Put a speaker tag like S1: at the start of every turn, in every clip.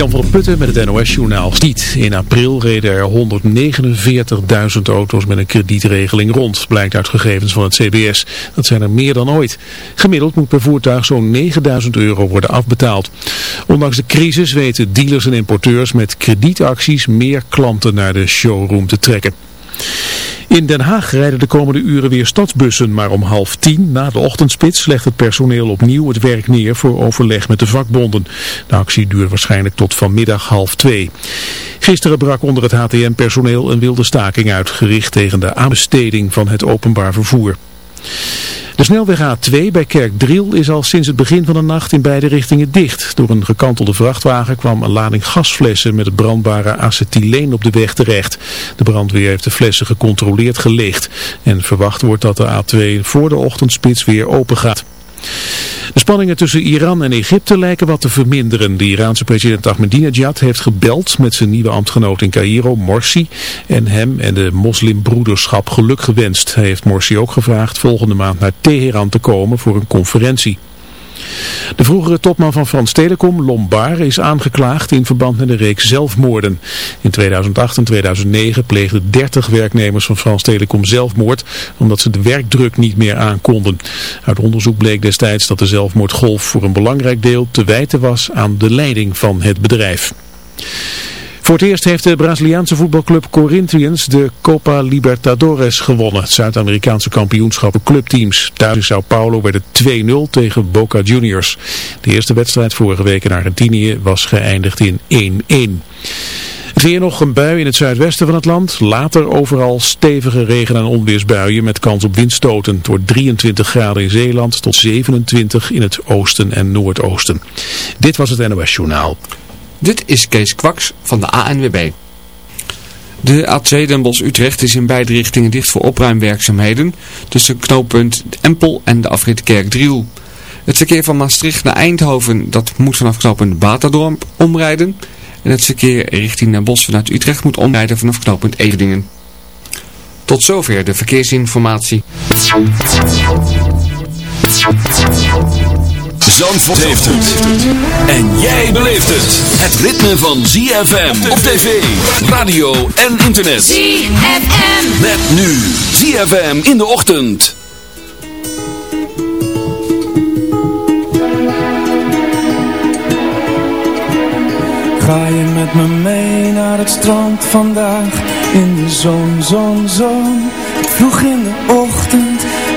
S1: Jan van der Putten met het NOS-journaal. Niet. In april reden er 149.000 auto's met een kredietregeling rond, blijkt uit gegevens van het CBS. Dat zijn er meer dan ooit. Gemiddeld moet per voertuig zo'n 9.000 euro worden afbetaald. Ondanks de crisis weten dealers en importeurs met kredietacties meer klanten naar de showroom te trekken. In Den Haag rijden de komende uren weer stadsbussen, maar om half tien na de ochtendspits legt het personeel opnieuw het werk neer voor overleg met de vakbonden. De actie duurt waarschijnlijk tot vanmiddag half twee. Gisteren brak onder het HTM-personeel een wilde staking uit, gericht tegen de aanbesteding van het openbaar vervoer. De snelweg A2 bij Kerkdriel is al sinds het begin van de nacht in beide richtingen dicht. Door een gekantelde vrachtwagen kwam een lading gasflessen met het brandbare acetyleen op de weg terecht. De brandweer heeft de flessen gecontroleerd geleegd en verwacht wordt dat de A2 voor de ochtendspits weer open gaat. De spanningen tussen Iran en Egypte lijken wat te verminderen. De Iraanse president Ahmadinejad heeft gebeld met zijn nieuwe ambtgenoot in Cairo, Morsi, en hem en de moslimbroederschap geluk gewenst. Hij heeft Morsi ook gevraagd volgende maand naar Teheran te komen voor een conferentie. De vroegere topman van Frans Telecom, Lombard, is aangeklaagd in verband met een reeks zelfmoorden. In 2008 en 2009 pleegden 30 werknemers van Frans Telecom zelfmoord, omdat ze de werkdruk niet meer aankonden. Uit onderzoek bleek destijds dat de zelfmoordgolf voor een belangrijk deel te wijten was aan de leiding van het bedrijf. Voor het eerst heeft de Braziliaanse voetbalclub Corinthians de Copa Libertadores gewonnen. Het Zuid-Amerikaanse kampioenschap clubteams. Thuis in Sao Paulo werd het 2-0 tegen Boca Juniors. De eerste wedstrijd vorige week in Argentinië was geëindigd in 1-1. Weer nog een bui in het zuidwesten van het land. Later overal stevige regen- en onweersbuien met kans op windstoten. Het wordt 23 graden in Zeeland tot 27 in het oosten en noordoosten. Dit was het NOS Journaal.
S2: Dit is Kees Kwaks van de ANWB. De A2 Den Bosch-Utrecht is in beide richtingen dicht voor opruimwerkzaamheden tussen knooppunt Empel en de afrit Kerkdriel. Het verkeer van Maastricht naar Eindhoven dat moet vanaf knooppunt Batadorp omrijden. En het verkeer richting Den Bosch vanuit Utrecht moet omrijden vanaf knooppunt Evedingen. Tot zover de verkeersinformatie.
S3: Zandvoort heeft het. En jij beleeft het. Het ritme van ZFM op tv, radio en internet.
S4: ZFM.
S3: Met nu ZFM in de ochtend.
S5: Ga je met me mee naar het strand vandaag In de zon, zon, zon Vroeg in de ochtend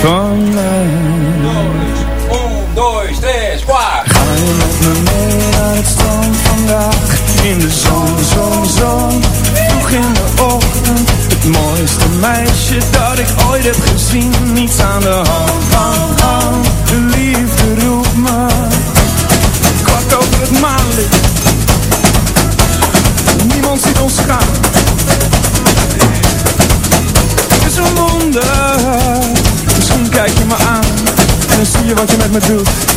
S5: van mij. Ga je met me mee naar het strand vandaag? In de zon, zon, zon. Vroeg in de ochtend. Het mooiste meisje dat ik ooit heb gezien. Niets aan de hand, hand, je wat je met me doet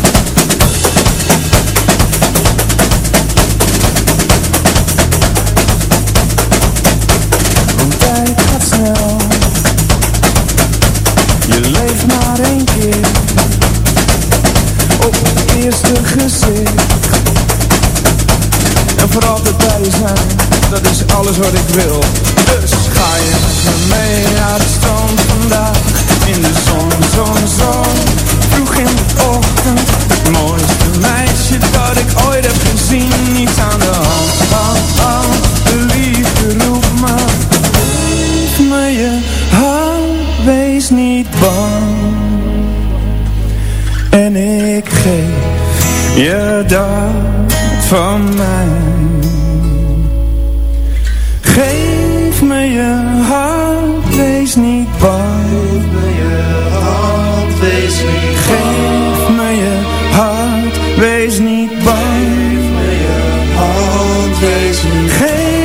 S5: hart,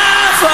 S6: foi,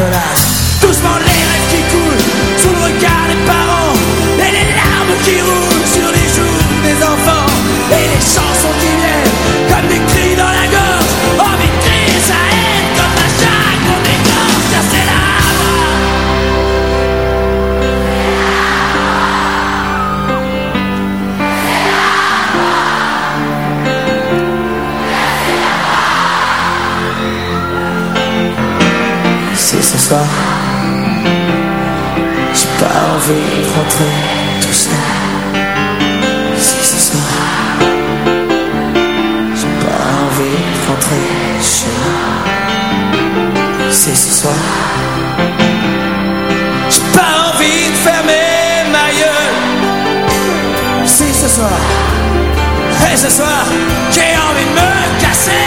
S6: llorar. Tus morreles entre tout cela, c'est ce soir. J'ai pas envie de rentrer chez moi, c'est ce soir. J'ai pas envie de fermer ma gueule, c'est ce soir. Et ce soir, j'ai envie de me casser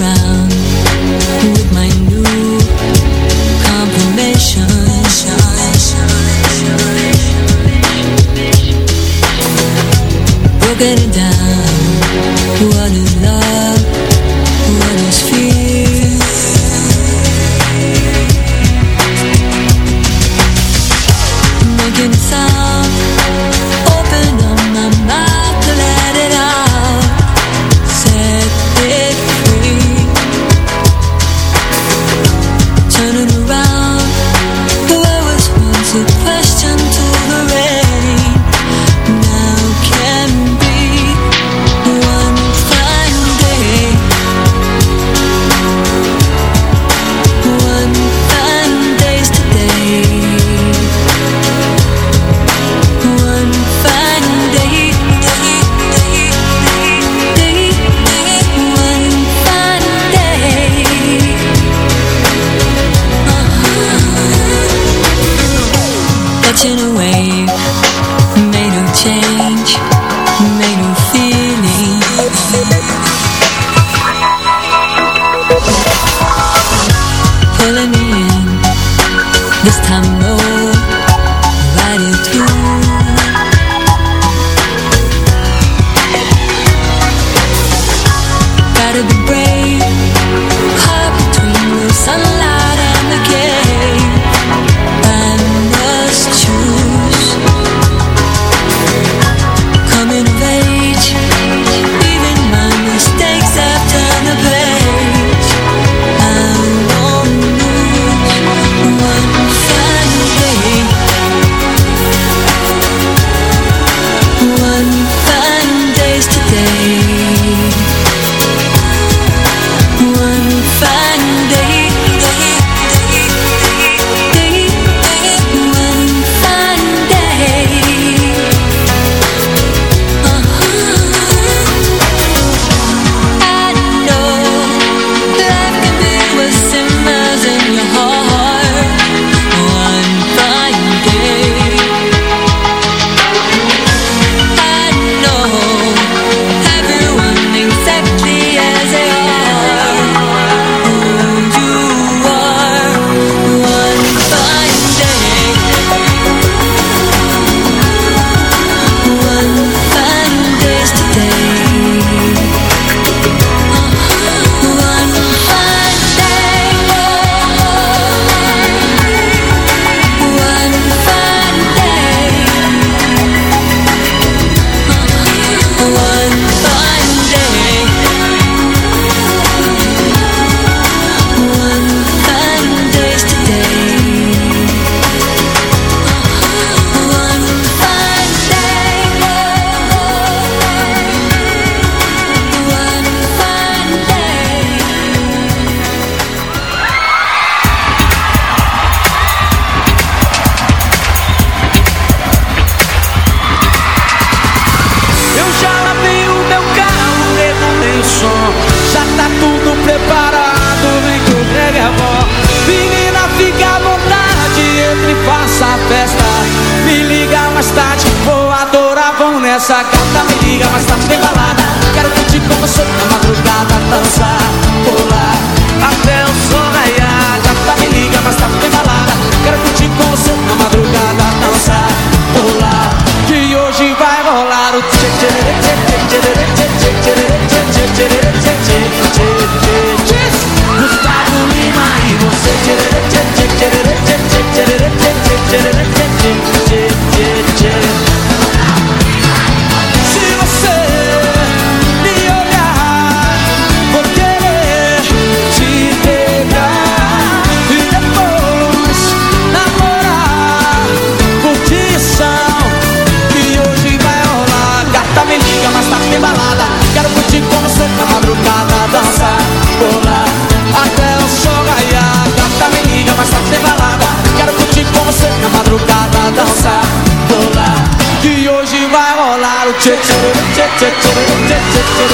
S7: tet tet tet tet tet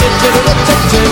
S7: tet
S3: tet tet tet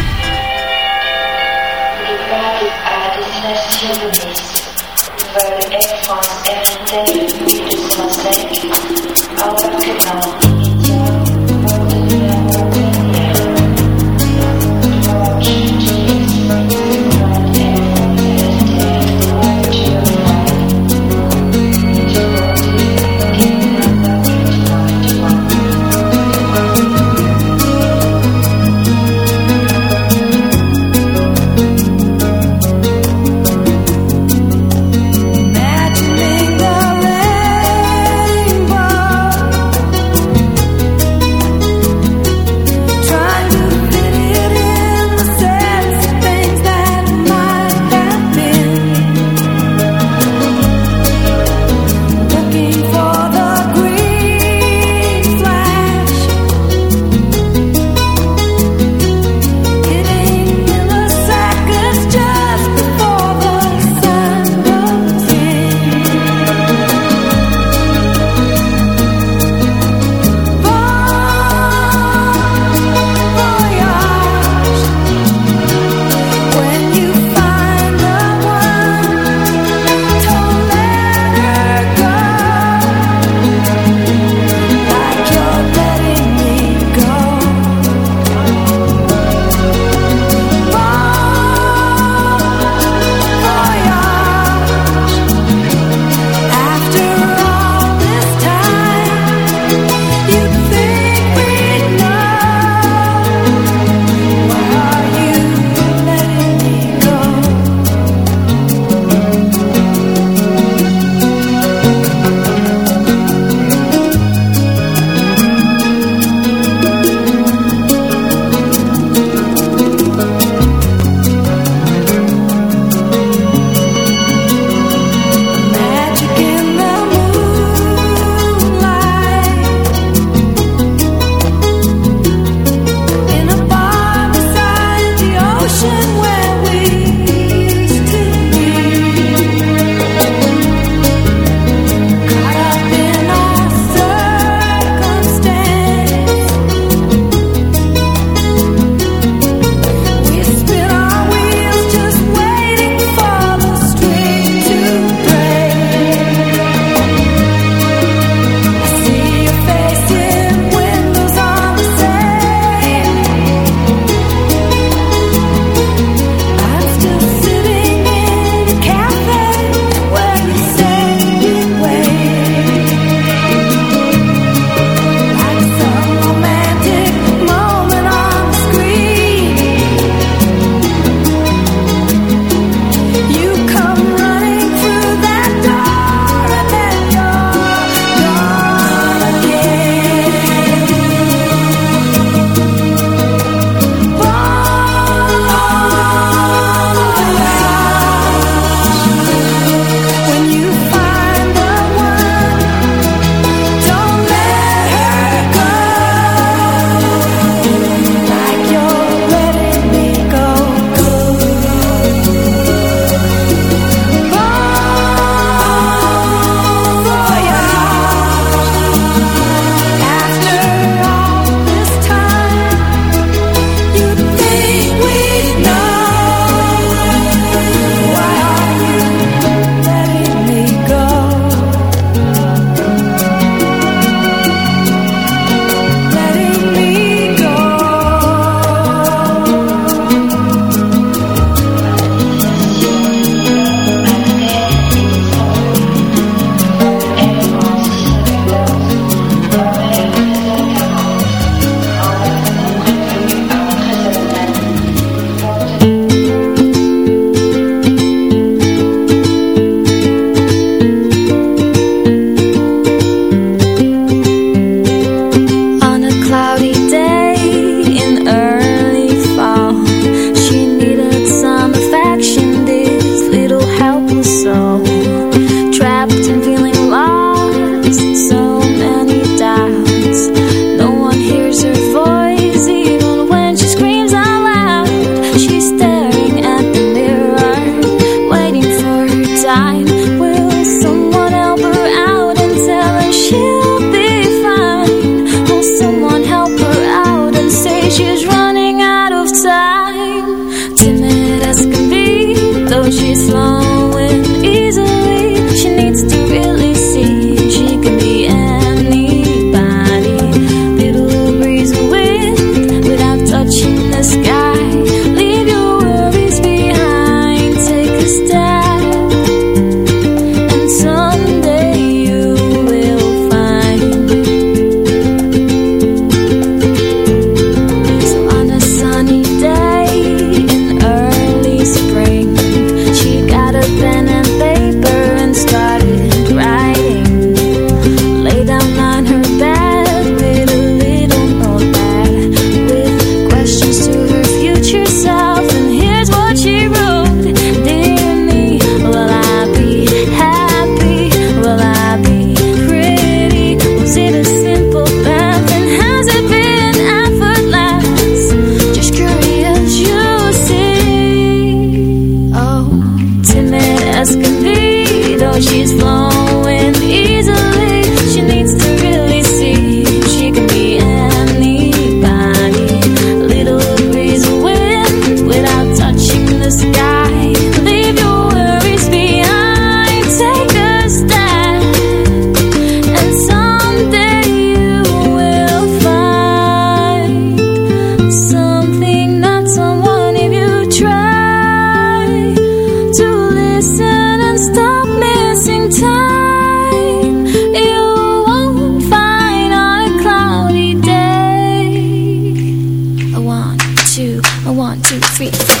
S8: time sweet.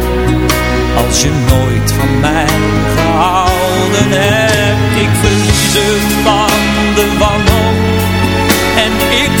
S8: als je nooit van mij gehouden hebt Ik verlies het van de wanhoop. En ik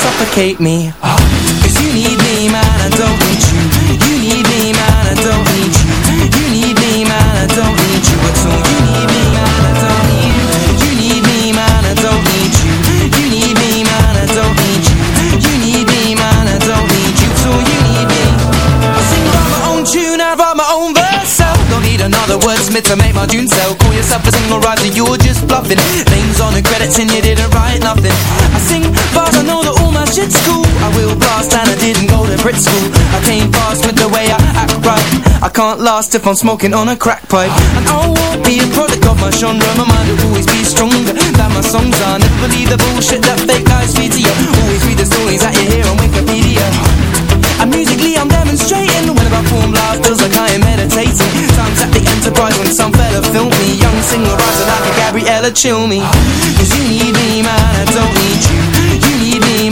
S9: suffocate me. Oh, Cause you need me, man, I don't need you. You need me, man, I don't need you. You need me, man, I don't need you at all. You need me, man, I don't need you. You need me, man, I don't need you. You need me, man, I don't need you. You need me, man, I don't need you at all. You need me. I sing by my own tune, I write my own verse. Out Don't need another wordsmith to make my tune sell. Call yourself a single writer, you're just bluffing. Names on the credits and you didn't write nothing. I sing bars, I know that shit's cool I will blast and I didn't go to Brit school. I came fast with the way I act right. I can't last if I'm smoking on a crack pipe. And I won't be a product of my genre. My mind will always be stronger. Than my songs are. Never believe the bullshit that fake guys feed to you Always read the stories that you hear on Wikipedia. And musically I'm demonstrating. When I perform live feels like I am meditating. Times at the Enterprise when some fella filmed me. Young single riser like a Gabriella chill me. Cause you need me man, I don't need you